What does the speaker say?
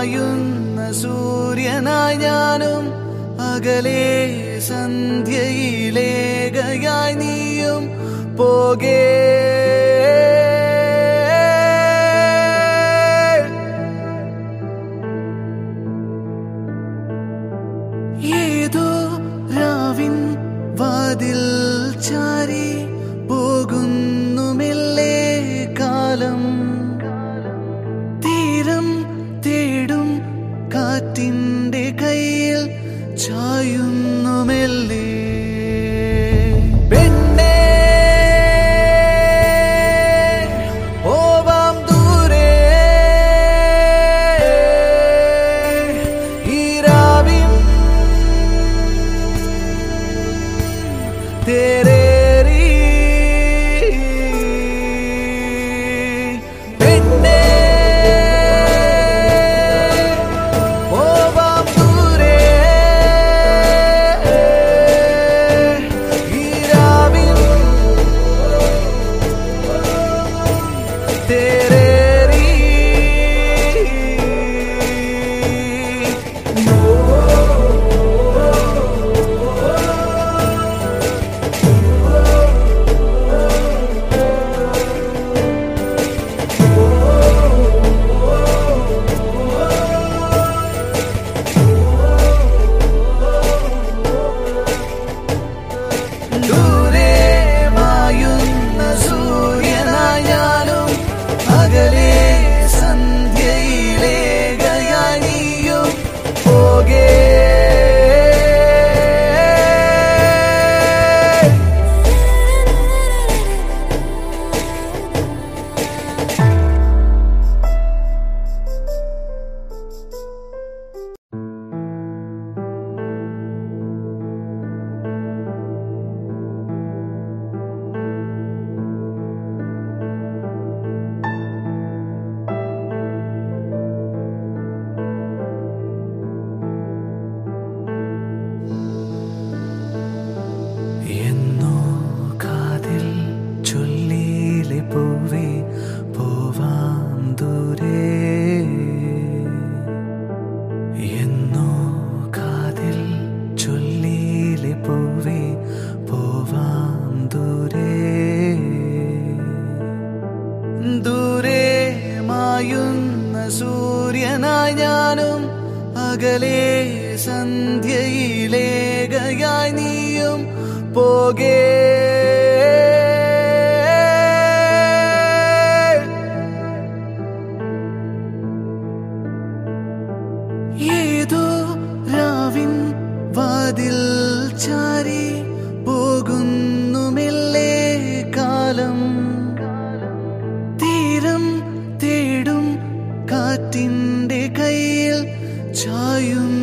പായുന്ന സൂര്യനായി ഞാനും അകലെ സന്ധ്യയിലേകയായി നീയും പോകേ. ഏതോ രാവിൻ വാതിൽ ചാരി പോകുന്നു കാറ്റിന്റെ കയ്യിൽ ചായുന്നുമെല്ലേ? तेरे അകലെയായി ഞാനും അകലെ സന്ധ്യയിലേകയായി നീയും പോകേ. çayım